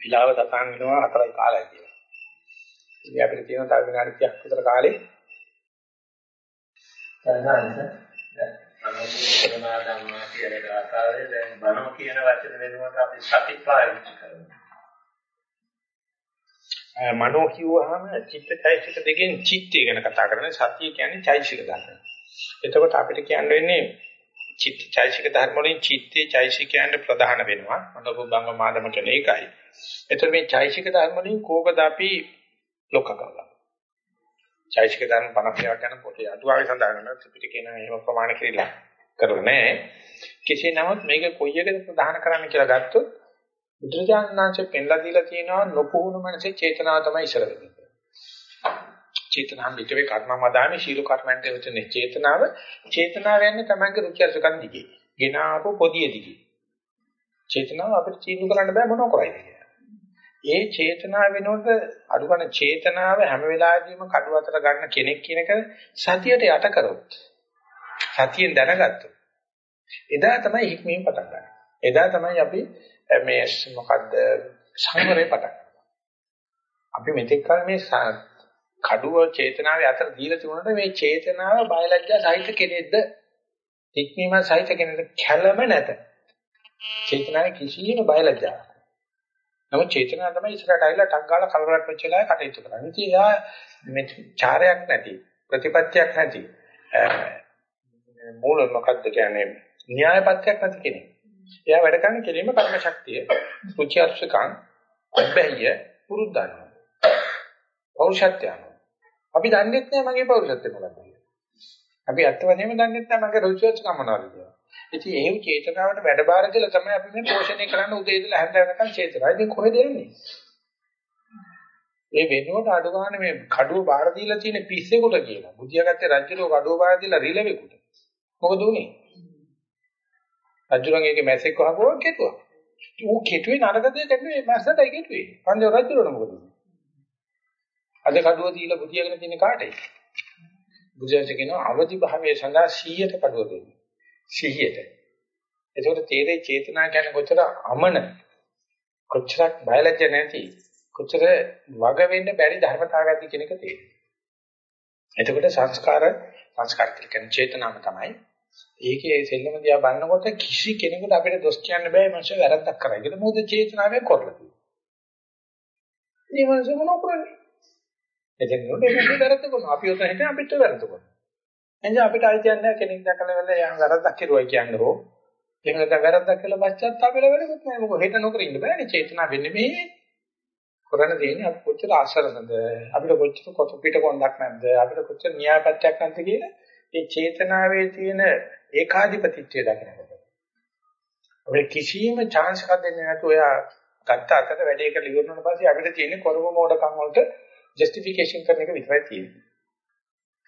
විලාව සටහන් වෙනවා හතරයි කාලයි කියලා. ඉතින් අපිට තියෙන තව විනාඩි 30ක් විතර කාලේ සාමාන්‍යයෙන් අනුමෝදනා ධම්මා කියන ආකාරයේ දැන් බණෝ කියන වචන වෙනුවට අපි සති පාවිච්චි කරනවා. මනෝ කිව්වහම චිත්තචෛසික දෙකෙන් චිත්තය ගැන කතා කරන්නේ සතිය කියන්නේ චෛසික ධර්ම. එතකොට අපිට කියන්න වෙන්නේ චිත්තචෛසික ධර්ම වලින් චිත්තේ චෛසිකයන්ට ප්‍රධාන වෙනවා. මනෝබංග මාදම කියන එකයි. එතකොට මේ චෛසික ධර්ම වලින් කෝකද අපි ලොක කරලා. චෛසික ධර්ම 50ක් ගැන පොතේ අටුවාවේ සඳහන් වෙනවා. ත්‍රිපිටකේ නම් එහෙම ප්‍රමාණ කිරීලා කරලා නැහැ. කෙසේ නමුත් මේක කොයි එකද ප්‍රධාන කරන්න කියලා ගත්තොත් බුදුරජාණන් වහන්සේ පෙන්ලා දීලා තියෙනවා නොපුහුණු මනසේ චේතනාව තමයි ඉස්සර වෙන්නේ. චේතනාව පිටවේ කර්මමදාමේ ශීල කර්මයන්ට වෙන්නේ චේතනාව. චේතනාව යන්නේ තමයිගේ රුචි අරුචිකන් දිගේ. ගෙනාවු පොදිය දිගේ. චේතනාව අපිට චීනු කරන්න බෑ මොනව කරයිද කියලා. ඒ චේතනාව වෙනකොට අනුගණ චේතනාව හැම වෙලාවෙදීම කඩුව අතර ගන්න කෙනෙක් කියන එක සතියට යට කරොත් සතියෙන් දැනගත්තොත් එදා තමයි හික්මීම පටන් ගන්න. එදා තමයි අපි මේ මොකද්ද සංවරේ පටන් අපි මෙතෙක් කල මේ කඩුව චේතනාවේ අතර දීලා තිබුණාට මේ චේතනාව බයලජ්ජා සහිත කෙනෙක්ද හික්මීම සහිත කෙනෙක්ද කැළම නැත. චේතනාවේ කිසියම් බයලජ්ජා. නමුත් චේතනාව තමයි ඉස්සරහට ආවිලා ටක් ගාලා කලබලක් වෙච්ච වෙලාවේ කටයුතු කරන්නේ. ඉතින් එයා මේ චාරයක් නැති ප්‍රතිපත්තියක් නැති මූල මොකද්ද කියන්නේ න්‍යායපත්‍යක් නැති කෙනෙක්. එයා වැඩ කරන්නේ කෙලින්ම කර්ම ශක්තිය, රුචි අරුචිකං, අබ්බැහිය පුරුද්දන්න. පෞරුෂත්වය. අපි දන්නේ නැහැ මගේ පෞරුෂත්වය මොකක්ද කියලා. අපි අත්ත වශයෙන්ම දන්නේ නැහැ මගේ රුචි අරුචිකං මොනවද කියලා. ඉතින් එහෙම චේතනාවට වැඩ බාර කියලා තමයි අපි මේ පෝෂණය කරන්න උදේ ඉඳලා හැන්ද වෙනකන් චේතනාව. ඉතින් කොහෙද යන්නේ? මේ වෙනුවට අඩු ගන්න මේ කඩුව බාර දීලා තියෙන පිස්සෙකුට කියලා. බුදියාගත්තේ රජුරෝ කඩුව බාර දීලා රිලෙවෙකුට. මොකද උනේ? රජුරන්ගේ මැසෙක් වහගුවා කෙටුවා. ඌ කෙටුවේ නරක දෙයක් නෙවෙයි මැස්සටයි කෙටුවේ. පන්ද රජුරණ මොකද? අද කඩුව දීලා බුදියාගෙන තියෙන කාටයි? බුදුන්සේ කියනවා අවදි භාවයේ සඳහා 100ට කඩුව දෙන්න. 100ට. ඒකට තේරේ චේතනා කියන්නේ කොච්චර අමන කොච්චරක් බයලජ්‍ය නැති කොච්චර වග වෙන්න බැරි ධර්මතාවයක්ද කියන එක තේරෙනවා. එතකොට සංස්කාර සංස්කාර කියන්නේ චේතනාව තමයි. ඒකේ සෙල්ලම දිහා බලනකොට කිසි කෙනෙකුට අපිට දොස් කියන්න බෑ මනස වැරද්දක් කරයි කියලා. මොකද චේතනාවෙන් කරලා තියෙනවා. මේ මනස මොනව කරන්නේ? එතන නෝඩ ඒක වැරද්ද කරනවා. අපි උතන හිටිය අපිට වැරද්ද කරනවා. එනිසා අපිට අයිතියක් නැහැ කෙනෙක් දැකලා වෙලා යා වැරද්දක් කෙරුවයි කියන්නේ හෝ. එහෙම නැත්නම් වැරද්දක් කියලා පශ්චාත්තාප වෙලා වැඩකුත් නැහැ. මොකද හෙට නොකර ඉන්න බෑනේ. චේතනාව වෙන්නේ මේ කරණ දෙන්නේ අපි කොච්චර ආශ්‍රනද අපිට කොච්චර කොට පිට කොන්දක් නැද්ද අපිට කොච්චර න්‍යායපත්‍යක් නැද්ද කියලා ඒ චේතනාවේ තියෙන ඒකාධිපතිත්වය දකිනකොට අපිට කිසිම chance එකක් දෙන්නේ නැතුව එයා ගත්ත අතට වැඩේ කරලා ඉවර වුණාට පස්සේ අපිට තියෙන්නේ කරව මොඩකම් වලට ජස්ටිෆිකේෂන් කරන එක විතරයි තියෙන්නේ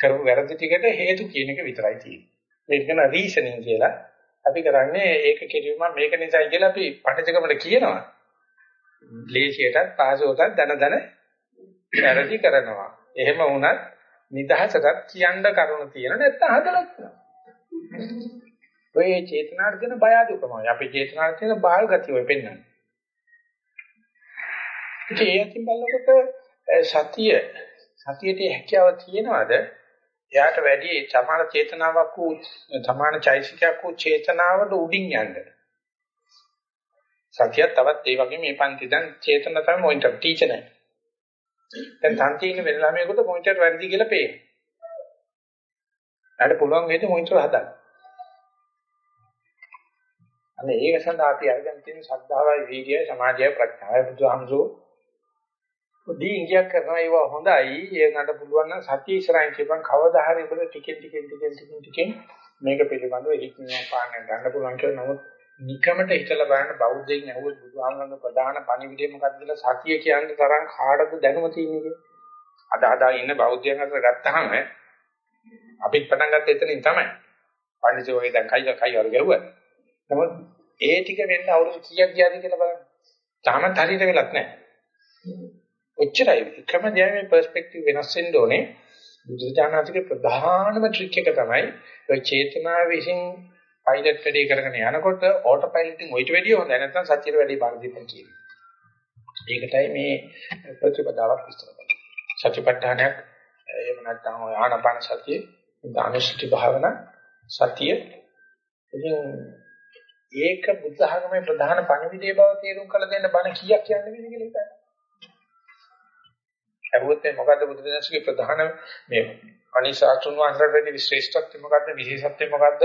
කරපු වැරදි ටිකට හේතු කියන එක විතරයි තියෙන්නේ මේක න රීසනින් කියලා අපි කරන්නේ ඒක කෙරුවම මේක නිසායි කියලා අපි පඬිතුකමට කියනවා ලේසියටත් පහසුවටත් දන දන වැරදි කරනවා. එහෙම වුණත් නිදහසටත් කියන්න කරුණු තියෙන නැත්නම් හදලා තියෙනවා. ඔය චේතනාවට දෙන බය අදුකමයි. අපේ චේතනාවට තියෙන බාල් ගතිය ඔය පෙන්වන්නේ. ඒ අතින් බලනකොට සතිය සතියේ හැකියාව තියෙනවද? එයාට වැඩි සමාන චේතනාවක් වූ සමාන චෛසිකයක් වූ චේතනාවට උඩින් යන්නේ. සතියක් තවත් ඒ වගේ මේ පන්ති දැන් චේතන තමයි මොනිටර් ටීචර් නෑ. දැන් තන්ති ඉන්න වෙන ළමයෙකුට මොනිටර් වැඩි කියලා පේනවා. එයාට පුළුවන් වේද මොනිටර් හදන්න. අනේ ඒක සඳහා අපි අරගෙන තියෙන ශ්‍රද්ධාවයි වීර්යයයි සමාධියයි ප්‍රඥාවයි බුදුහාමුදුරුවෝ පොඩි ඉංගියක් කරනවා ඒව හොඳයි ඒකට පුළුවන් නම් සතිය ඉස්සරහින් කියපන් කවදා හරි උඹට ටිකෙන් ටිකෙන් ටිකෙන් ටිකෙන් ටිකෙන් මේක පිළිබඳව හික්මීම පාන්න ගන්න පුළුවන් කියලා නමුත් නිකමට හිතලා බලන්න බෞද්ධයින් ඇහුවොත් බුදුහාමරගේ ප්‍රධාන පණිවිඩය මොකක්ද කියලා සතිය කියන්නේ තරම් කාටද දැනුම තියෙන්නේ අද අද ඉන්න බෞද්ධයන් අතර ගත්තාම අපිත් පටන් ගත්තේ එතනින් තමයි. පඬිතුමෝ වගේ දැන් කයි කයි වර ගැහුවා. නමුත් ඒ ටික වෙන්න අවුරුදු කීයක් ගියාද කියලා බලන්න. තාමත් හරියට වෙලක් නැහැ. ඔච්චරයි එකම දේ මේ පර්ස්පෙක්ටිව් වෙනස් වෙන්න ඕනේ. බුදුරජාණන්සේගේ ප්‍රධානම ට්‍රික් එක තමයි ඔය චේතනාව විසින් පයිලට් වැඩේ කරගෙන යනකොට ඕටෝ පයිලට්ින් ඔයිට වැඩිය හොඳයි නැත්නම් සත්‍යයට වැඩි බාර දෙන්න කියන්නේ. ඒකටයි මේ ප්‍රතිපදාවක් විස්තර කරන්නේ. සතිපට්ඨානයක් එහෙම නැත්නම් ආනාපාන සතිය, දානශක්ති භාවනා සතිය. ඉතින් ඒක බුද්ධ ධර්මයේ ප්‍රධාන පණිවිඩය බව තේරුම් කළ දෙන්න බණ කීයක් කියන්නේ කියලා හිතන්න. අරුවත් මොකද්ද බුදු දහමේ ප්‍රධාන මේ අනිසාතුන් වහන්සේට වැඩි විශේෂත්වය මොකද්ද විශේෂත්වය මොකද්ද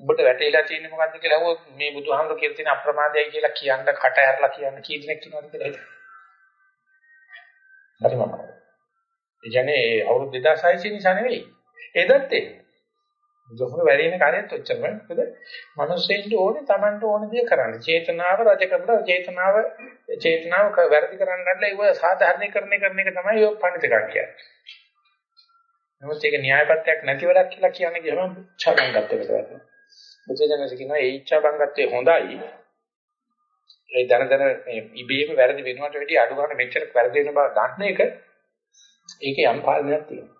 උඹට වැටේලා තියෙන්නේ මොකද්ද කියලා අහුවොත් මේ බුදුහාමුදුරු කියලා තියෙන අප්‍රමාදයයි කියලා කියන්න කට ඇරලා කියන්න කී දෙනෙක් ඉන්නවද කියලා හිතන්න. හරිම අමාරුයි. ඒ කියන්නේ අවුරුදු 2600 නිසා නෙවෙයි. එදත් ඒ. දුක වැරෙන කාර්යයත් ඔච්චරම මොකද මිනිස්සෙන්ට ඕනේ Tamanට ඕන දේ කරන්න. චේතනාව රජ කරලා චේතනාව චේතනාව වැරදි කරන්න නැත්නම් ඒක සාධාරණීකරණය කරන එක තමයි ඔය පඬිතුකක් කියන්නේ. නමුත් ඒක න්‍යායපත්‍යක් නැති වැඩක් කියලා කියන්නේ ගමන් ඡාබංගත්වයකට වැටෙනවා බුදුදහමේ කියනවා ඒ ඡාබංගත්වය හොඳයි. ඒ දන දන මේ ඉබේම වැරදි වෙනවට වැඩිය අඩු ගන්න මෙච්චර වැරදි වෙන බව දන්න එක. ඒකේ යම් පාලනයක් තියෙනවා.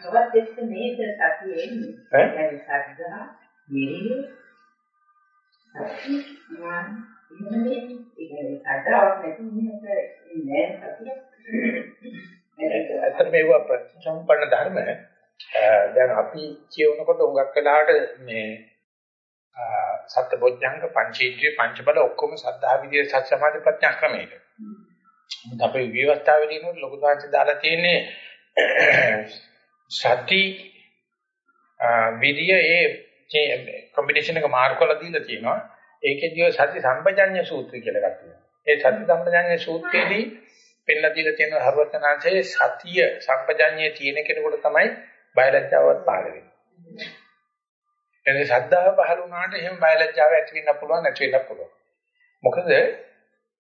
තවත් එක්ක නේද සතිය එන්නේ. ඈ? සද්දා මෙරිය සතිය නාන ඉන්නේ. ඒ කියන්නේ සද්දාවක් නැති මිනිහට ඉන්නේ නැහැ සතිය. මේවා ප්‍රතිසම්පන්න ධර්ම. දැන් අපි කියවනකොට උඟක් වෙලාවට මේ සත්‍ය බොජ්ජංග පංචේන්ද්‍රිය පංච බල ඔක්කොම සද්ධා විදියේ සත්‍ය සමාධි ප්‍රඥා ක්‍රමයකට මොකද අපේ විවස්ථාවේදී නෝ ලොකු දාංශ දාලා තියෙන්නේ සති විදිය ඒ කොම්බිනේෂන් එක මාර්ක කරලා දීලා තියෙනවා. ඒකෙදී සති සම්පජඤ්ඤ සූත්‍රය කියලා එකක් තියෙනවා. ඒ සති සම්පජඤ්ඤ සූත්‍රයේදී පෙන්ලා දීලා තියෙන හරවතනාංශයේ සතිය සම්පජඤ්ඤයේ තියෙන කෙනෙකුට තමයි බයලජ්ජාවත් පහළ වෙන්නේ. එනේ ශ්‍රද්ධාව පහළ වුණාට එහෙම බයලජ්ජාව ඇති වෙන්න පුළුවන් නැති වෙන්න පුළුවන්. මොකද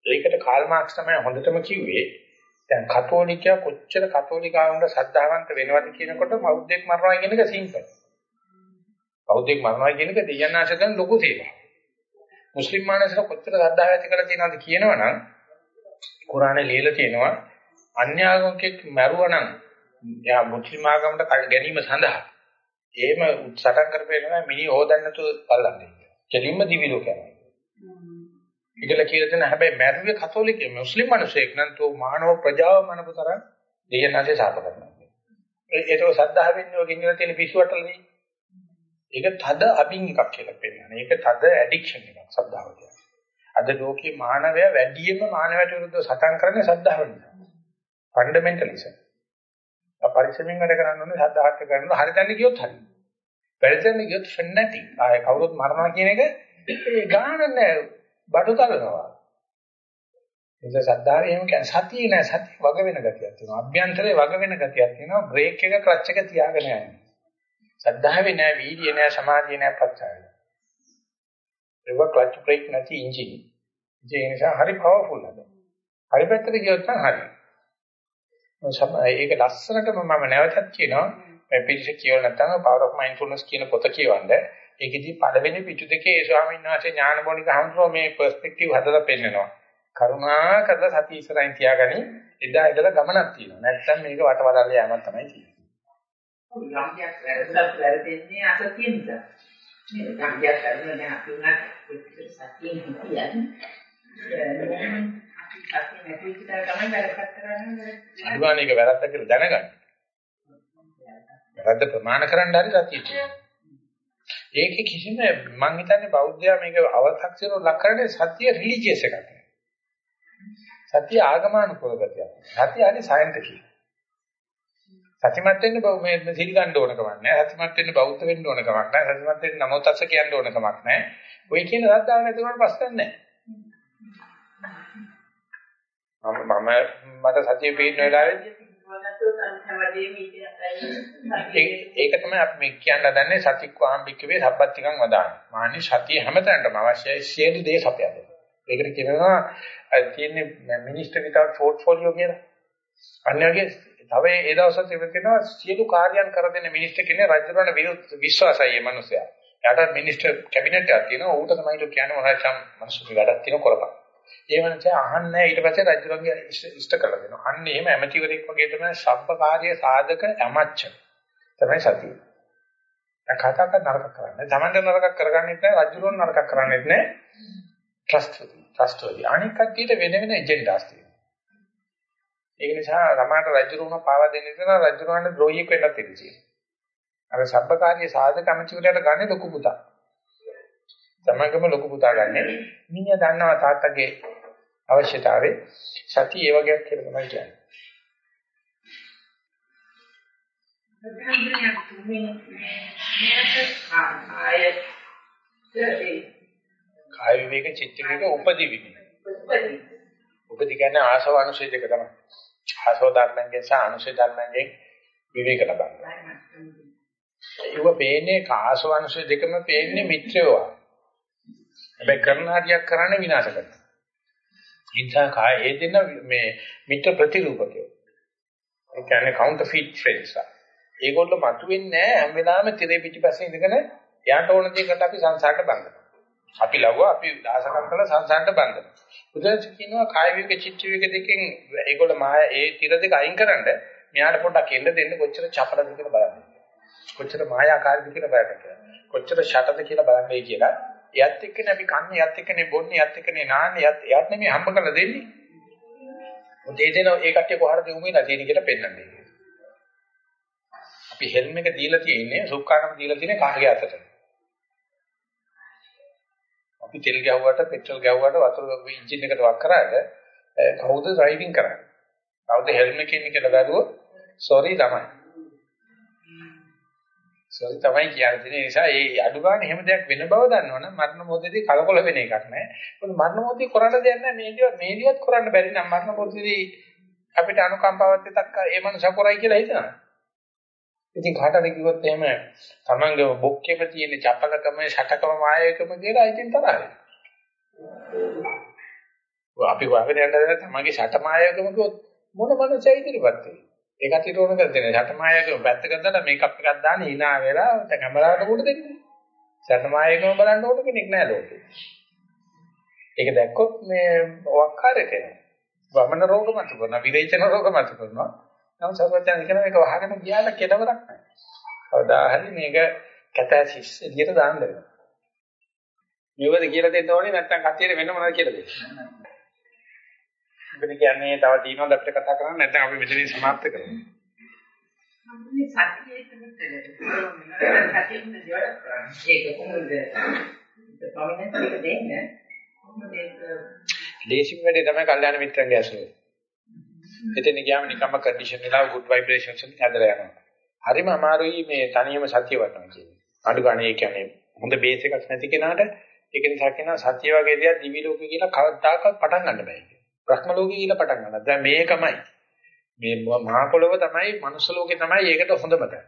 ඒකට කාල් මාක්ස් තමයි හොඳටම කිව්වේ දැන් කතෝලිකයා කොච්චර කතෝලිකාවුන්ට ශ්‍රද්ධාවන්ත වෙනවද කියනකොට බෞද්ධෙක් මරනවා කියන එක සිම්පල්. බෞද්ධෙක් මරනවා කියන එක දෙයන්නාශයෙන් ලොකු සේවාවක්. මුස්ලිම් මානසර කොච්චර ශ්‍රද්ධාව ඇති කරලා තියෙනවද කියනවනම් කුරානේ ලියලා තියෙනවා අන්‍යාගමිකෙක් මැරුවනම් එයා මුස්ලිම් ආගමකට ගැනීම සඳහා එහෙම සටන් කරපේනවා මිනි හොදන්න නැතුව බලන්නේ. කෙලින්ම දිවි ලෝකයක්. ඉතල කියලා තියෙන හැබැයි මැරුවේ කතෝලික මුස්ලිම් මිනිසෙක් නම් තෝ මානව ප්‍රජාව මනපතර දෙයනාසේ සාප කරනවා. ඒක සද්ධාවෙන් යෝගින් ඉන්න තියෙන පිස්සුවටලදී. ඒක තද අබින් එකක් කියලා පෙන්නනවා. ඒක තද ඇඩික්ෂන් එකක් සද්ධාව කියන්නේ. අද ලෝකේ මානවය වැඩියෙන්ම මානවයට විරුද්ධව සටන් කරන්නේ සද්ධාව නිසා. ෆන්ඩමෙන්ටලිසම්. පරිස්සමෙන් වැඩ කරන්න ඕනේ සද්ධාහත් කරනවා හරිදන්නේ කියොත් හරි. වැරදෙන්නේ කියොත් ෆැනටික්. ආය කවුරුත් මරනවා කියන එක ඒ ගාන නැහැ. බඩු තලනවා. ඒක සද්ධාවේ එහෙම කියන්නේ සතිය නෑ සතිය වග වෙන ගතියක් තියෙනවා. අභ්‍යන්තරේ වග වෙන ගතියක් තියෙනවා. බ්‍රේක් එක ක්ලච් එක තියාගෙන යන්නේ. සද්ධාවේ නෑ වීර්යය නෑ සමාධිය නෑ ප්‍රත්‍යය. ඒක ක්ලච් බ්‍රේක් නැති එන්ජින්. ඒ නිසා හරි පවර්ෆුල් නේද? හරි පැත්තට ගියොත් නම් හරි. ඒක ලස්සනටම මම නැවතත් කියනවා මේ පිළිස කියවල නැත්නම් Power of Mindfulness කියන පොත කියවන්න. ඒකෙදි පළවෙනි පිටු දෙකේ ඒ ස්වාමීන් වහන්සේ ඥානබෝනික හඳුනන මේ පර්ස්පෙක්ටිව් හදලා පෙන්නනවා. කරුණා කරලා සතිය ඉස්සරහින් තියාගනි එදා ඉඳලා ගමනක් තියෙනවා. නැත්නම් මේක වටවලල්ල යෑමක් තමයි තියෙන්නේ. යම්කියක් වැරද්දක් වැරදෙන්නේ අසතිය නිසා. මේ යම්කියක් වැරදුන දැන් අපි උනත් සතියෙන් හිතියන්නේ. සතිය නැති විතර තමයි වැරද්දක් කරන්නේ. අනිවාර්යයෙන් ඒක වැරද්දක් කියලා දැනගන්න. වැරද්ද ප්‍රමාණ කරන්න හරි සතිය තියෙනවා. ඒකේ කිසිම මම හිතන්නේ බෞද්ධයා මේක අව탁සිරෝ ලක් කරන්නේ සතිය රිලිජියස් එකක්. සතිය ආගමනුකූල ගතියක්. සතිය හරි සයන්ටිෆික්. සතිමත් වෙන්න බව මේ සිල් ගන්න ඕන කමක් නැහැ. සතිමත් වෙන්න බෞද්ධ වෙන්න ඕන කමක් නැහැ. සතිමත් වෙන්න නමෝ තස්ස කියන්න ඕන කමක් නැහැ. ඔය කියන ශ්‍රද්ධාව නැති වුණාට ප්‍රශ්න නැහැ. මම මම මට සතිය පිටින වෙලාවේ ඒක තමයි අපි මේ කියන්න හදන්නේ සතික්වාම් බික්කවේ සබ්බත්තිකං වදාන. මානි සතිය හැමතැනටම අවශ්‍යයි සියලු දේ සපයන්න. ඒකට කියනවා තියෙන්නේ මිනිස්ටර් විතවුට් පෝර්ට්ෆෝලියෝ කියලා. අන්නේගේ තව ඒ දවස්වල තිබෙනවා සියලු කාර්යයන් කර දෙන මිනිස්ටර් කියන්නේ රජුරණ විරුද්ධ විශ්වාසයි මේ මිනිසයා. එයාට මිනිස්ටර් කැබිනට් එකක් තියෙනවා. ඌට තමයි කියන්නේ මොනවාද සම් මිනිස්සු වැඩක් තියෙන කරපන්. ඒ වෙනසේ අහන්නේ ඊට පස්සේ රජුරන්ගේ ඉෂ්ට කරලා දෙනවා. අන්න එහෙම ඇමතිවරයෙක් වගේ තමයි සබ්බකාර්ය සාධක ඇමච්ච. තමයි සතිය. දැන් කතා කර නරක කරන්නේ. තමන්ට නරක කරගන්නෙත් නැහැ, රජුරෝන් නරක කරන්නේත් නැහැ. ට්‍රස්ට් ට්‍රස්ට් වලදී. අනික කට්ටියට වෙන වෙන එජෙන්ඩාස් තියෙනවා. ඒ නිසා රමාට රජුරෝන පාවා දෙන්න ඉතන රජුරෝන්ට ද්‍රෝහියෙක් වෙන්නත් ඉතියි. අර සබ්බකාර්ය සාධක අමචුරයට ගන්න ලොකු පුතා. තමංගම ලොකු පුතා ගන්න. මිනිහා දන්නවා තාත්තගේ අවශ්‍යතාවය. සතිය ඒ වගේක් කියලා තමයි කියන්නේ. කාය විවේක චිත්ත විවේක උපදි විවේක. උපදි කියන්නේ ආසව අනුසය දෙක තමයි. ආසව ධර්මයෙන් සහ අනුසය ධර්මයෙන් විවේක ලබනවා. ඒව පේන්නේ ආසව අනුසය දෙකම පේන්නේ මිත්‍රයෝ. හැබැයි කරන හරියක් කරන්නේ විනාශ කරනවා. ඉන්සා කාය ඒ දෙන මේ මිත්‍ර ප්‍රතිරූපකයෝ. ඒ කියන්නේ counterfeit friends. ඒගොල්ලෝ මතුවෙන්නේ නැහැ හැම වෙලාවෙම තිරේ පිටිපස්සේ ඉඳගෙන එයාට ඕන දෙයකට අපි සංසාරට බඳිනවා. අපි ලව්වා අපි දාසකම් කරන සංසාරට බඳිනවා. බුදුන්සේ කියනවා කාය විවේක චිත්ත විවේක දෙකෙන් ඒගොල්ලෝ මාය ඒ තිර දෙක අයින් කරන්න මෙයාට පොඩ්ඩක් එන්න දෙන්න කොච්චර චපලද කියලා බලන්න. කොච්චර මායාකාරීද කියලා බලන්න. කොච්චර ෂටද කියලා බලන්නයි කියලා. එයත් එක්කනේ අපි කන්නේ එයත් එක්කනේ බොන්නේ එයත් එක්කනේ නාන්නේ එයත් එයත් නෙමෙයි හම්බ කරලා දෙන්නේ. මොකද ඒ දෙන ඒ කට්ටිය කොහරද යොමු වෙලා තියෙන කියලා පෙන්වන්නේ. අපි හෙල්ම් එක දීලා තියෙන්නේ සුක්කානම දීලා තියෙන්නේ කාගේ අතට. අපි තෙල් ගැහුවට පෙට්‍රල් ගැහුවට වතුර එන්ජින් එකට වක් කරාට කවුද ඩ්‍රයිවිං කරන්නේ? කවුද හෙල්ම් එකේ ඉන්නේ කියලා බැලුවොත් සෝරි තමයි. සෝරි තමයි කියන්නේ ඒ නිසා ඒ අඩු ගන්න එහෙම දෙයක් වෙන බව දන්නවනම් මරණ මොහොතේදී කලකොල වෙන එකක් නෑ. මොකද මරණ මොහොතේ කරන්න දෙයක් නෑ මේ දේවල් මේ දේවල් කරන්න බැරි නම් මරණ මොහොතේදී අපිට අනුකම්පාවක් විතක් ඒ මනුස්ස කරයි කියලා හිතනවා. ඉතින් කාටද කිව්වොත් එහෙම තමන්ගේ බොක්කේම තියෙන චපලකම ෂටකම මායකම කියලා ඉතින් තරහයි. අපි වහගෙන යන්න දැන තමන්ගේ ෂට මායකම කිව්වොත් මොන මනසයි ඉදිරියපත් වෙන්නේ. ඒකට ඊට ඕන කරන්නේ ෂට මායකම පැත්තකට දාලා මේකප් එකක් දාන්න hina වෙලා කැමරාවට උඩ දෙන්නේ. ෂට මායකම බලන්න ඕන කෙනෙක් නෑ ලෝකේ. ඒක දැක්කොත් මේ වක්කාරයට එනවා. වමන රෝග මත කරනවා, විරේචන රෝග මත කරනවා. නම් සර්වඥයන් කියන මේක වහගෙන ගියාට කෙලවරක් නැහැ. කවදා හරි මේක කැතැසිස් එළියට දාන්න වෙනවා. මේවද කියලා දෙන්න ඕනේ නැත්නම් කතියේ වෙන මොනවද කියලා දෙන්න. මොකද කියන්නේ තව තියෙනවද අපිට කතා කරන්න නැත්නම් අපි මෙතනින් සමාප්ත කරමු. මන්නේ සතියේ තමයි සතියේ දේවල් කරන්නේ. ඒක කොහොමද? ප්‍රොමිනන්ස් එක දෙන්නේ කොහොමද ඒක? දේශිම වැඩේ තමයි කල්යාණ මිත්‍රන්ගේ ඇසුරේ. එතන ගියාම නිකම්ම කන්ඩිෂන් වෙලා good vibrations වලින් හැදලා යනවා. හරිම අමාරුයි මේ තනියම සතිය වටනවා කියන්නේ. අඩු ගානේ කියන්නේ හොඳ බේස් එකක් නැති කෙනාට ඒක නිසා කියනවා සතිය වගේ දේවල් දිවි ලෝකේ කියලා කවදාකවත් පටන් ගන්න බෑ. බ්‍රහ්ම ලෝකේ කියලා පටන් ගන්නවා. දැන් මේකමයි. මේ මහා පොළොව තමයි මනුස්ස ලෝකේ තමයි ඒකට හොඳම තැන.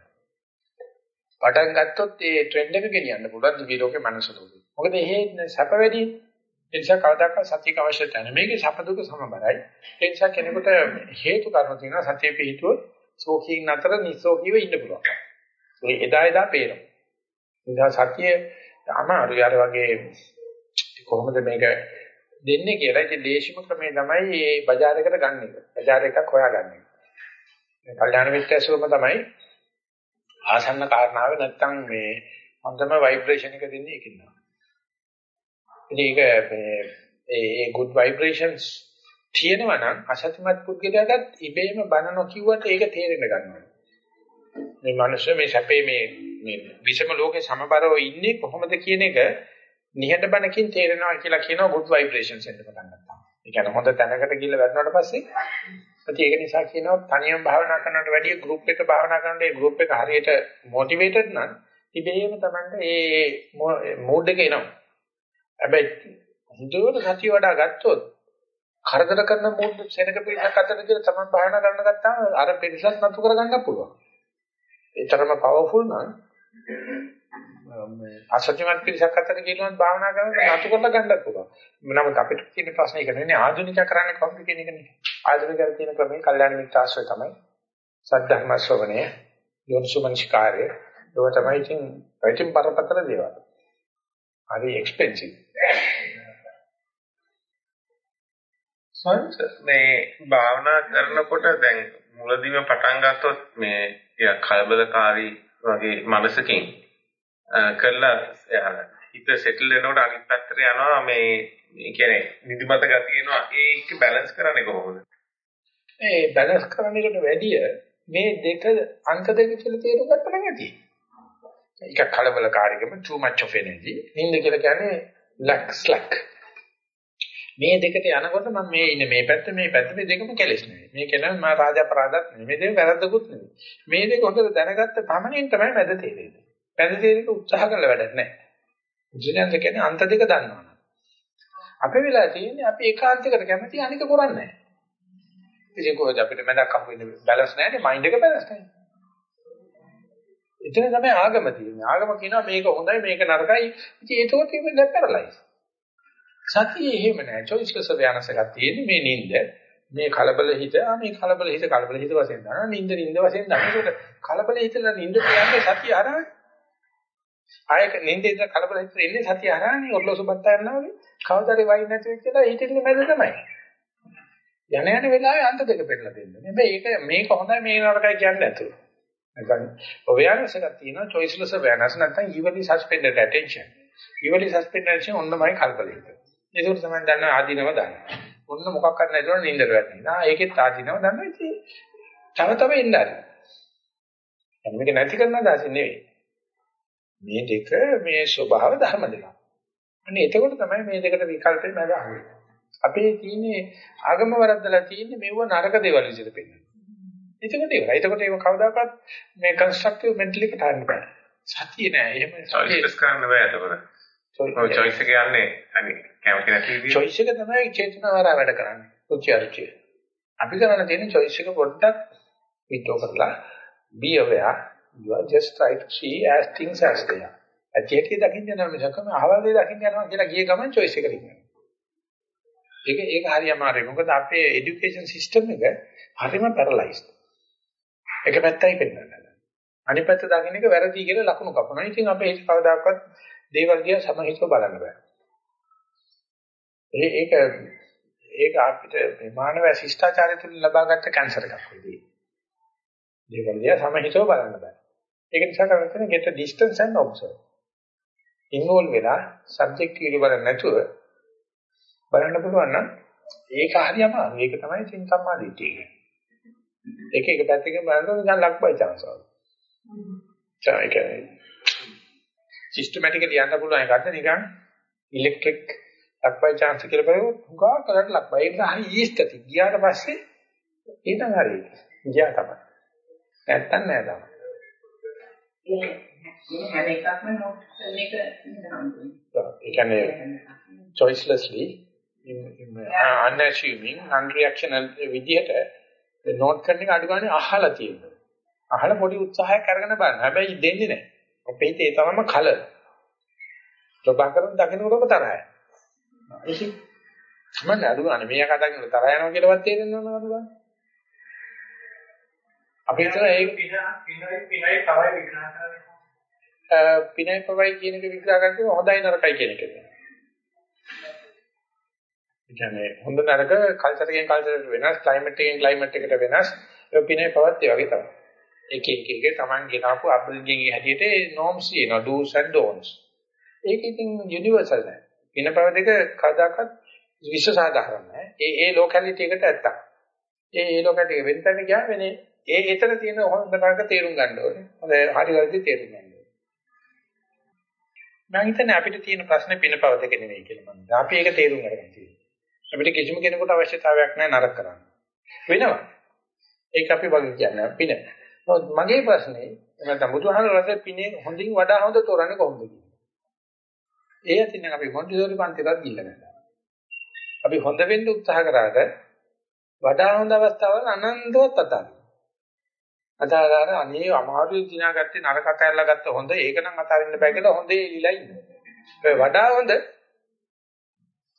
පටන් ගත්තොත් ඒ ට්‍රෙන්ඩ් එක ගෙනියන්න පුළුවන් දිවි ලෝකේ මනුස්ස ලෝකේ. මොකද එහෙ සැප වැඩි. ඒ නිසා කවදාකවත් සතියක අවශ්‍යතාවය නැහැ. මේකේ සැප දුක සමබරයි. ඒ නිසා කෙනෙකුට හේතු කාරණා තියෙනවා සතිය පිහිටුවොත් සෝඛීන් අතර නිසෝඛීව ඉන්න පුළුවන්. ඒ එදා එදා පේනවා. ඒ නිසා සතිය අමාරුයි අර වගේ කොහොමද මේක දෙන්නේ කියලා. ඉතින් දේශිම ක්‍රමේ තමයි මේ බજાર එකට ගන්න එක. බજાર එකක් හොයාගන්න එක. මේ කල්යාණ මිත්‍යසෝම තමයි ආසන්න කාරණාව නැත්තම් මේ හොඳම ভাইබ්‍රේෂන් එක දෙන්නේ ඒකෙන් තමයි. ඉතින් ඒක මේ ඒ good vibrations තියෙනවා නම් අසත්‍යමත් පුද්ගලයාට ඉබේම බන නොකියුවට ඒක තේරෙන්න ගන්නවා. මේ මනුෂ්‍ය මේ සැපේ මේ මේ විෂම ලෝකේ සමබරව ඉන්නේ කොහොමද කියන එක නිහඬ බණකින් තේරෙනවා කියලා කියනවා good vibrations එන්න පටන් ගත්තා. ඒ කියන්නේ හොඳ තැනකට ගිහිල්ලා වැටුණාට පස්සේ ඉතින් ඒක නිසා කියනවා තනියම භාවනා කරනවට වැඩිය group එක භාවනා කරනකොට ඒ group එක හරියට motivated නම් ඉබේම තමයි ඒ mood එක එනවා. හැබැයි හොඳට සතිය වඩා ගත්තොත් කරදර කරන මොහොත සෙනක පිටක් අතර කියලා තමන් භාවනා කරන්න ගත්තාම අර පිටසත් නතු කරගන්න පුළුවන්. ඒතරම පවර්ෆුල් නම් මේ අසත්‍යමත් පිටසක් අතර කියලා භාවනා කරනකොට නතු කරලා ගන්නත් පුළුවන්. නමුත් අපිට තියෙන ප්‍රශ්නේ ඒක නෙවෙයි ආධුනිකයා කරන්නේ කොහොමද කියන එක නෙවෙයි. ආධුනිකයන් තියෙන ක්‍රමේ කල්යාණ මිත්‍යාශ්‍රය තමයි සද්ධර්ම ශ්‍රවණය, යොන්සුමංස්කාරය, ඒවා තමයි ඉතින් පිටින් බරපතල දේවල්. හරි එක්ස්පෙන්සිව්. සංස මේ භාවනා කරනකොට දැන් මුලදීම පටන් ගත්තොත් මේ ටිකක් කලබලකාරී වගේ මනසකින් කරලා හිත සෙටල් වෙනකොට අනිත් පැත්තට යනවා මේ මේ කියන්නේ නිදිමත ගතිය එනවා ඒක බැලන්ස් කරන්නේ කොහොමද? මේ බැලන්ස් කරන එකට වැඩිය මේ දෙක අංක දෙක කියලා තේරුම් ගන්න නැති. එක කලබලකාරීකම too much of energy. නින්ද කියලා කියන්නේ lack slack. මේ දෙකට යනකොට මම මේ ඉන්නේ මේ පැත්ත මේ පැත්ත මේ දෙකම කැලෙස් නෙවෙයි. මේ කියන්නේ මම රාජ අපරාධත් නෙවෙයි. මේ දෙක වැරද්දකුත් නෙවෙයි. මේ දෙක හොඳට දැනගත්ත පමණින් තමයි මැද තේරෙන්නේ. මැද තේරෙන්න උත්සාහ කළ වැඩක් නැහැ. උජිනන්ද කියන්නේ අන්ත දෙක දන්නවනේ. අපේ වෙලා තියෙන්නේ අපි ඒකාන්තයකට කැමති අනික කරන්නේ නැහැ. ඉතින් කොහොමද අපිට මැදක් අහු වෙන්නේ බැලන්ස් නැහැනේ මයින්ඩ් එක බැලන්ස් නැහැ. එතන තමයි ආගම තියෙන්නේ. ආගම කියනවා මේක හොඳයි මේක නරකයි. ඉතින් ඒකෝට ඉන්නේ පැරලයිස්. සතියේ එහෙම නැහැ. choiceless awareness එකක් තියෙන්නේ මේ නිින්ද. මේ කලබල හිත ආ මේ කලබල හිත කලබල හිත වශයෙන් දානවා. නිින්ද නිින්ද වශයෙන් දානවා. ඒකට කලබල හිතලා නිින්ද කියන්නේ සතිය හරහා. ආයක නිින්දේ ඉඳලා කලබල හිත එන්නේ සතිය හරහානේ ඔර්ලෝසු බත්තා යනවා වගේ. කවදාරි වයින් නැති වෙච්ච එක හිතෙන්නේ මැද තමයි. යන යන වෙලාවේ අන්ත දෙක පෙන්නලා දෙන්න. හැබැයි ඒක මේක හොඳයි මේ නරකයි කියන්නේ නැතුව. නැත්නම් awareness එකක් තියෙනවා choiceless awareness නැත්නම් evenly suspended attention. evenly suspended attention ඔන්නමයි කල්පලිත. ඒක තමයි දන්න ආධිනව දන්න. ඔන්න මොකක් කරන්න නේදොන නින්දට වැටෙනවා. ආ ඒකෙත් ආධිනව දන්නවා ඉතින් තව තව එන්න ආරි. මේක නැති කරන දාසි නෙවෙයි. මේ දෙක මේ ස්වභාව ධර්ම දෙක. අනේ එතකොට තමයි මේ දෙකට විකල්පේ මැද අහුවෙන්නේ. අපේ තියෙන්නේ ආගම වරද්දලා තියෙන්නේ මෙව නරක දේවල් විදිහට පෙන්නන. එතකොට ඒවයි. එතකොට ඒක කවදාකවත් මේ කන්ස්ට්‍රක්ටිව් මෙන්ටලි කතාන්න බෑ. සතිය නෑ. එහෙම සතිය කරන්න බෑ එතකොට. choice එක යන්නේ අනිත් කැමති නැති විදිහ. choice එක තමයි චේතනාවර වැඩ කරන්නේ. රුචි අරුචි. අපි කරන්න තියෙන choice එක පොඩ්ඩක් විතෝ කරලා be aware you are just try to see as things as they are. ඇතියටි දකින්න යනවා මිසකම අහවල් දේ දකින්න යනවා කියලා ගිය ගමන් choice එකට ඉන්නවා. ඒක ඒක හරි අමාරුයි. මොකද අපේ education system එක හරිම paralyzed. එක පැත්තයි පෙන්නන්නේ. අනිත් පැත්ත දකින්න එක වැරදි කියලා ලකුණු කපනවා. ඉතින් අපේ හිත කවදාකවත් දේවල් දිහා සමහිතව බලන්න බෑ. ඒ ඒක ඒක අපිට මේ මානව ශිෂ්ටාචාරය තුළ ලබාගත් කැන්සර් එකක් වෙදී. දේවල් දිහා සමහිතව බලන්න බෑ. ඒක නිසා කරන්නේ get a distance and observe. Involve වෙලා සබ්ජෙක්ට් එක බලන්න නැතුව බලන්න පුළුවන් නම් ඒක හරි අමාරු. ඒක තමයි චින්තම්මා දිටිය කියන්නේ. ඒක එක පැත්තකින් බලනකොට නිකන් ලක් බයි chance වගේ. ඒක සිස්ටමැටිකලි යන්න පුළුවන් එකට නිකන් ඉලෙක්ට්‍රික් ලක් බයි chance කියලා බලුවොත් හුඟා කරට ලක් බයි. ඒක හරි ඊස්ටති. ගියාට පස්සේ ඊටන් හරි. ගියා තමයි. නැත්තම් නෑ තමයි. ඒ හැම එකක්ම නෝට් කරන එක විදිහට නෝට් කරන එක අඩු ගන්න අහලා තියෙනවා. අහලා පොඩි උත්සාහයක් අරගෙන බලන්න. හැබැයි දෙන්නේ නැහැ. අපේ හිතේ ඒ තමම කල. ප්‍රභාකරන් දකින්නකොටම තරහයි. ඒක තමයි අඩු ගන්න. මේක කරන තරහ යනවා කියලාවත් තේරෙන්නේ නැවද බලන්න. අපි හිතන ඒක පිනයි පිනයි පිනයි තමයි විග්‍රහ කරන්නේ. පිනයි පවයි කියන එක විග්‍රහ කරන්නේ හොඳයි නරකයි කියන එක. කියන්නේ හොඳ නරක කල්චර් එකෙන් කල්චර් වෙනස්, ක්ලයිමේට් එකෙන් ක්ලයිමේට් එකට වෙනස්. ඒ පිනේ පවත් ඒ වගේ තමයි. එක එක එක Taman ගෙනාපු අප්බ්‍රින්ගින් හැටියට norms තියෙනවා do's and don'ts. ඒක ඉතින් යුනිවර්සල් නෑ. පින පව දෙක කදාකත් විශ්ව සාධාරණ නෑ. ඒ ඒ ලෝකැලිටි එකට ඇත්තක්. ඒ ඒ ලෝකැලිටි එක වෙනතන ගියාම වෙන්නේ ඒ එතන තියෙන හොඳ නරක තේරුම් ගන්න ඕනේ. හොඳ හරි වැරදි තේරුම් ගන්න ඕනේ. මම හිතන්නේ අපිට තියෙන ප්‍රශ්නේ පින පව දෙක නෙවෙයි කියලා මම. අපි ඒක තේරුම් ගන්න තියෙනවා. අපිට කිසිම කෙනෙකුට අවශ්‍යතාවයක් නැහැ නරක කරන්න. වෙනවා. ඒක අපි වගේ කියන්නේ පින. නමුත් මගේ ප්‍රශ්නේ නැත්නම් බුදුහාමරගේ පිනේ හොඳින් වඩා හොඳ තෝරන්නේ කොහොමද කියන්නේ. ඒ අතින් අපි මොන්ටිසෝරි පන්තිලත් ගිල්ල නැහැ. අපි හොඳ වෙන්න උත්සාහ කරාට වඩා හොඳ අවස්ථාවල් අනන්තවත් අතාරිනවා. අදාගාර අනේ අමාරුයි දිනාගත්තේ නරක අතහැරලා ගත්ත හොඳ ඒක නම් අතාරින්න බෑ කියලා හොඳේ එලිලා ඉන්නවා. ඒ වඩා හොඳ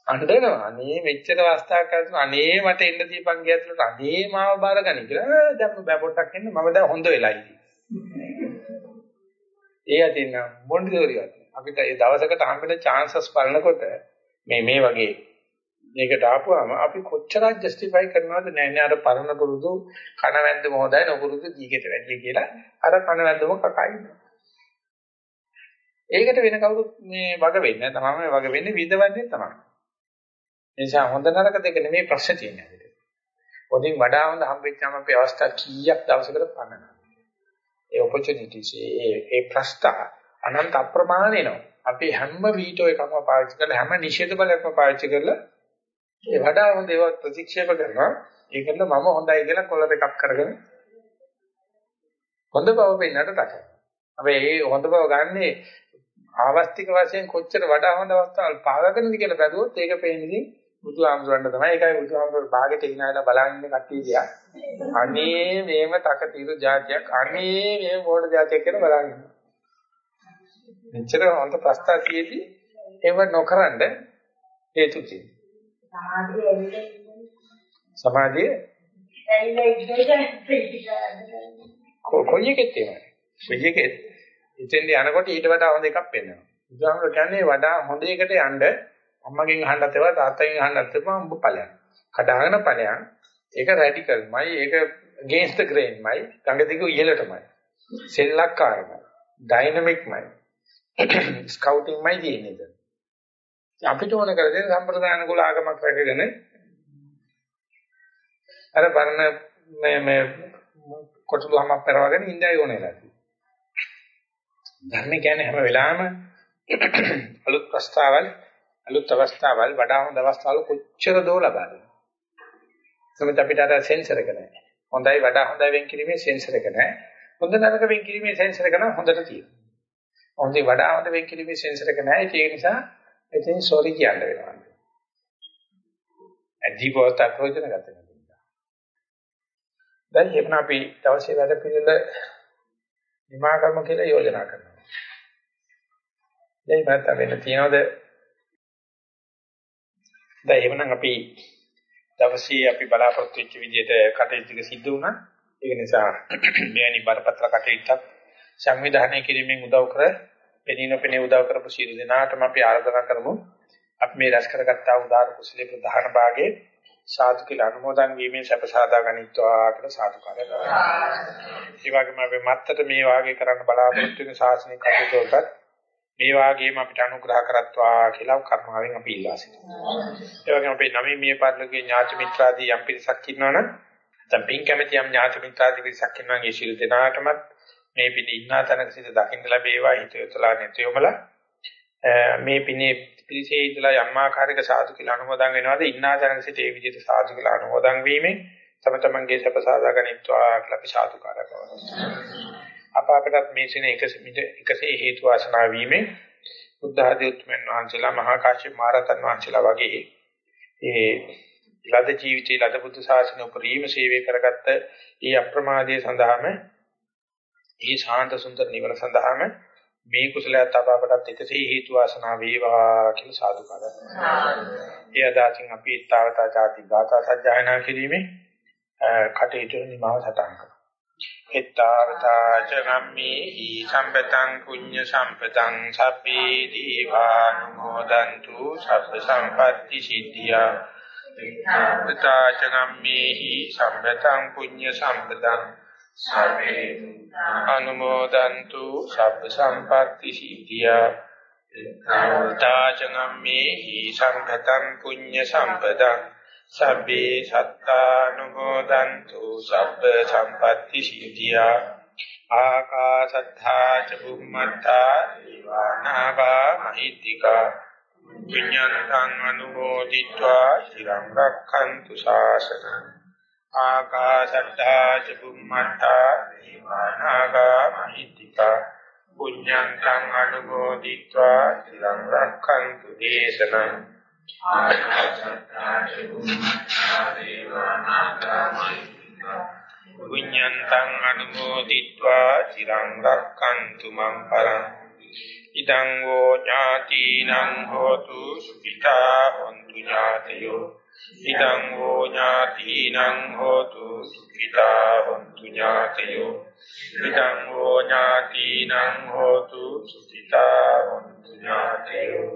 අඬනවා. අනේ මෙච්චර අවස්ථාවක් කරලා අනේ මට එන්න දීපන් ගියතුලට අනේ මාව බාරගනි කියලා. දැන් බෑ පොට්ටක් එන්න මම දැන් හොඳ වෙලා ඉන්නේ. ඒ අදින්න මොන්ඩිසෝරියක්. අපිට ඒ දවසකට හම්බෙන chances බලනකොට මේ මේ වගේ මේකට ආපුවාම අපි කොච්චරක් ජස්ටිෆයි කරනවද නැහැ නේ අර පරණ පුරුදු කණවැද්දම හොඳයි නොපුරුදු දීගෙට වැඩිය කියලා අර කණවැද්දම කකා ඉන්නවා. ඒකට වෙන කවුරුත් මේ වග වෙන්නේ නැහැ. තමයි වග වෙන්නේ විඳවන්නේ තමයි. ඒ නිසා හොඳ නරක දෙක නෙමෙයි ප්‍රශ්න තියෙන්නේ අපිට. පොදින් වඩා හොඳ හම්බෙච්චාම අපේ අවස්ථා කීයක් දවසකට පන්නනවා. ඒ opportunities ඒ ඒ ප්‍රස්තා අනන්ත අප්‍රමාණ එනවා. අපි හැම වීටෝ එකක්ම පාවිච්චි කරලා හැම නිෂේධ බලයක්ම පාවිච්චි කරලා ඒ වඩා හොඳ ඒවා ප්‍රතික්ෂේප කරනවා. ඒකෙන්ද මම හොඳයි කියලා කොල්ල දෙකක් කරගෙන හොඳ බව පෙන්නට දකිනවා. හැබැයි ඒ හොඳ බව ගන්නේ ආවස්තික වශයෙන් කොච්චර වඩා හොඳ අවස්ථාවල් පාවගෙනද කියලා බැලුවොත් ඒක පේන්නේ බුදුහාමුදුරන්ට තමයි. ඒකයි බුදුහාමුදුර භාගෙට ඉනාලා බලන් ඉන්න කට්ටිය ගියා. අනේ මේම තකතිරු જાතියක් අනේ මේ මොඩ જાතියක් කියලා බලන් ඉන්නවා. මෙච්චර හොඳ ප්‍රස්තාවයේදී ඒව නොකරනද හේතු තියෙනවා. සමාධිය කොයි එකෙත් තියෙනවා. කොයි එකෙත් ඉතින් යනකොට ඊට වඩා හොඳ එකක් පෙන්වනවා. බුදුහාමුදුර කියන්නේ වඩා හොඳ එකට යන්න අම්මගෙන් අහන්නත් ඒවා තාත්තගෙන් අහන්නත් ඒවා උඹ ඵලයන්. කඩාගෙන ඵලයන්. ඒක රැඩිකල්මයි ඒක against the grainමයි ගඟ දිග ඉහළටමයි. සෙල්ලක්කාරමයි. ඩයිනමික්මයි. ස්කවුටින්ග්මයි කියන්නේ. අපිට ඕන කරදේ සම්ප්‍රදාන කුල ආගමක් රැකගෙන අර බරණ මේ මේ කොටුලම පෙරවගෙන ඉඳයි ඕනේ. ධර්ම කියන්නේ හැම වෙලාවෙම අලුත් ප්‍රස්තාවල් අලුත් අවස්ථාවල් වඩා හොඳ අවස්ථාවල් කොච්චර දෝ ලබා දෙනවා. සමහත් අපිට අර සෙන්සර් එක නැහැ. හොඳයි වඩා හොඳයි වෙන් කිරීමේ සෙන්සර් එක නැහැ. හොඳ නරක වෙන් කිරීමේ සෙන්සර් එක නම් හොඳට තියෙනවා. හොඳයි වඩා හොඳ වෙන් කිරීමේ සෙන්සර් එක නැහැ. ඒක නිසා ඉතින් සෝරි කියන්න වෙනවා. අදීපෝත ප්‍රයෝජන ගත වෙනවා. දැන් එහෙනම් අපි දවසේ වැඩ පිළිවෙල නිමා කරමු කියලා යෝජනා කරනවා. දැන් මට වෙන්න තියනවද? දැන් එහෙනම් අපි දවසේ අපි බලාපොරොත්තු වෙච්ච විදිහට කටයුතු ටික සිද්ධ වුණා. ඒක නිසා මෙවැනි බරපතල කටයුත්තක් සංවිධානය කිරීමෙන් උදව් කර පෙනීන පෙනේ උදව් කරපු සියලු දෙනාටම අපි ආරාධනා කරමු. අපි මේ රැස් කරගත්තා උදාර කුසලයේ ප්‍රධාන භාගයේ සාදු කියලා අනුමෝදන් වීමෙන් සැප සාදා ගනිත්වා කියලා සාදුකාරය කරනවා. ඒ වගේම අපි මත්තට මේ වාගේ කරන්න බලාපොරොත්තු වෙන ශාසනික කටයුතු වලට මේ වාගේම අපිට අනුග්‍රහ කරත්වා කියලා කර්මාවෙන් අපි ඉල්ලා සිටිනවා. ඒ වගේම අපේ නවී මිය පාර්ලගේ ඥාති මිත්‍රාදී යම් පිරිසක් ඉන්නවනම් දැන් පින් කැමැති යම් ඥාති මිත්‍රාදී පිරිසක් ඉන්නවනම් ඒ ශිල් දෙනාටමත් මේ පිට ඉන්නා තැනක සිට දකින්න ලැබේවා හිත යොතලා නැතිවමලා මේ පිනේ පිළිසේ ඉඳලා යම් ආකාරයක සාදු කියලා අනුමෝදන් වෙනවාද ඉන්නා තැනක සිට ඒ විදිහට සාදු කියලා අනුමෝදන් වීමෙන් තම තමන්ගේ සප සාදා ගනිත්වා කියලා අපි සාදුකාරය කරනවා. අප අපටත් මේ සින එකසේ හේතු වාසනා වීමෙන් බුද්ධ ආදී උතුම්යන් වහන්සේලා මහා කාශ්‍යප මහරහතන් වහන්සේලා වගේ ඒ ලද ජීවිතේ ලද බුද්ධ ශාසනය උපරිම සේවය කරගත්ත ඒ අප්‍රමාදයේ සඳහාම ඒ ශාන්ත සුන්දර නිවන සඳහාම මේ කුසලයට අපපටත් එකසේ හේතු වාසනා වේවා කියලා සාදුකාරය. ඒ අදාසින් අපි ඊතාවතා ചാති ගාථා සජ්ජායනා කිරීමේ කටයුතු නිමාව සටහන් කරනවා. එත්තාවතා චගම්මේහි සම්පතං පුඤ්ඤ සම්පතං සබ්බේ දීවානුමෝදන්තු සබ්බ සම්පatti සිද්ධියා එත්තාවතා චගම්මේහි සම්පතං පුඤ්ඤ සම්පතං සර්වේ අනුමෝදන්තු සබ්බ සම්පatti සිද්ධියා තාචනම්මේ හි සංඝතං පුඤ්ඤ සම්පදං සබ්බේ සත්තානුමෝදන්තු සබ්බ සම්පatti සිද්ධියා ආකාශත්තා ච බුම්මත්තා දීවානාගා මහිත්‍තිකා විඤ්ඤාණං අනුමෝදිत्वा চিරං රක්ඛන්තු ශාසනං ආකාශට්ටා චුම්මට්ටා දීවානාගා මහිත්‍තිකා පුඤ්ඤන්තං අනුමෝදිत्वा චිරං රක්ඛන්තු දේශනං ආකාශට්ටා චුම්මට්ටා දීවානාගා මහිත්‍තිකා පුඤ්ඤන්තං අනුමෝදිत्वा චිරං රක්ඛන්තු මං පරං ඉදං වූ ඥාතිනං හෝතු සුඛිතා හොන්තු ඥාතයෝ ඉදං වූ ඥාතිනං හෝතු සුඛිතා හොන්තු ඥාතයෝ. ඉදං වූ ඥාතිනං හෝතු සුඛිතා හොන්තු ඥාතයෝ.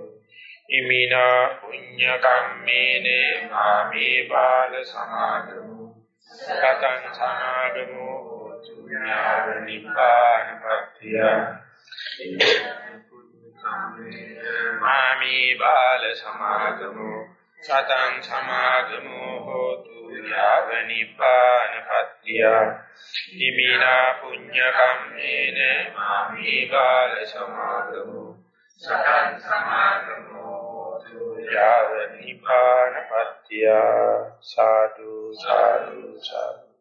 ඉමිනා පුඤ්ඤ කම්මේන ආමේ බාල සමාදමු. සතං සමාදමු පුඤ්ඤාව නිපාන පත්‍ය මාමේ බාල සමාගමෝ සතං සමාගමෝ හෝතු යාව නිපානපත්තිය හිමිනා පුඤ්ඤ කම්මේන මාමේ බාල සමාගමෝ සතං සමාගමෝ හෝතු යාව නිපානපත්තිය සාදු සාදු සාදු.